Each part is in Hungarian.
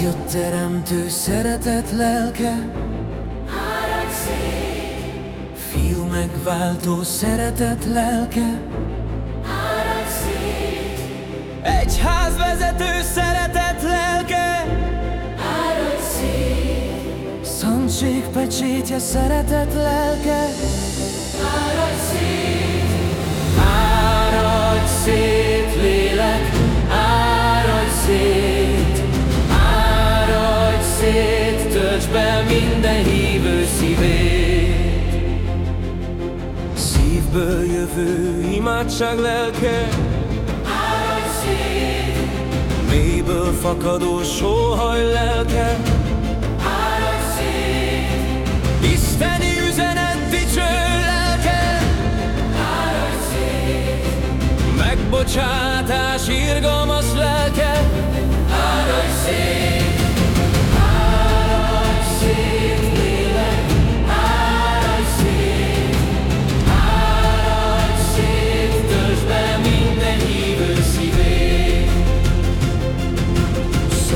jött teremtő szeretet lelke, Fiú megváltó szeretet lelke, áradj szét, Egyház vezető szeretet lelke, áradj szét, Szentség pecsétje szeretet lelke, be minden hívő szívét. Szívből jövő imádság lelke, áradj szét, mélyből fakadó sóhaj lelke, áradj szét, Isteni üzenet dicső lelke, áradj szét, megbocsátás irgalmas lelke, áradj szét,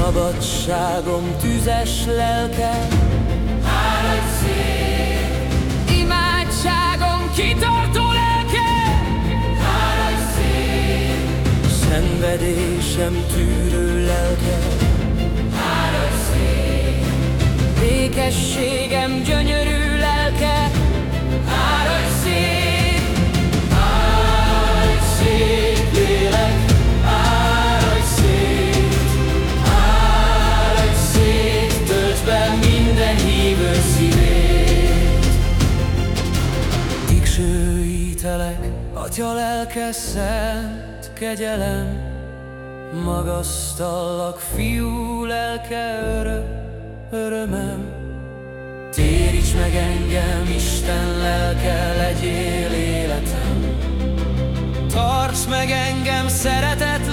szabadságom tüzes lelke, szét, imádságom kitartó lelke, áradj szét, szenvedésem tűrő lelke, áradj szét, békességem gyönyörű dicsőítelek, Atya lelke szent kegyelem, magasztallak, fiú lelke örök örömem. Téríts meg engem, Isten lelke, legyél életem. Tarts meg engem, szent